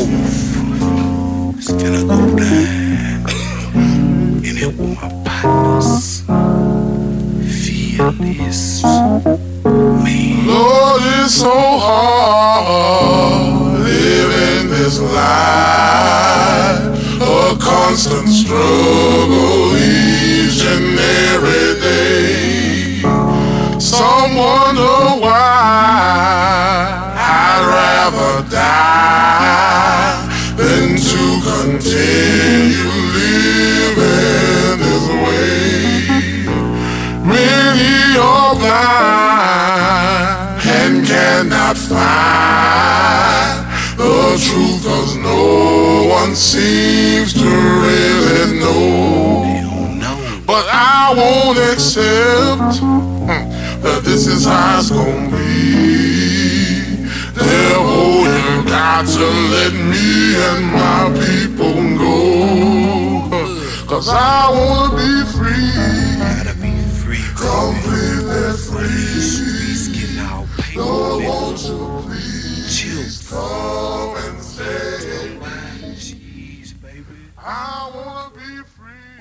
is finna go down. And it with my partners. Feel this. Me. Lord, it's so hard living this life. A constant struggle each and every day. Some wonder why I'd rather die find the truth cause no one seems to really know. But I won't accept hmm, that this is how it's gonna be. Devil, you got to let me and my people go. Cause I wanna be I wanna be free.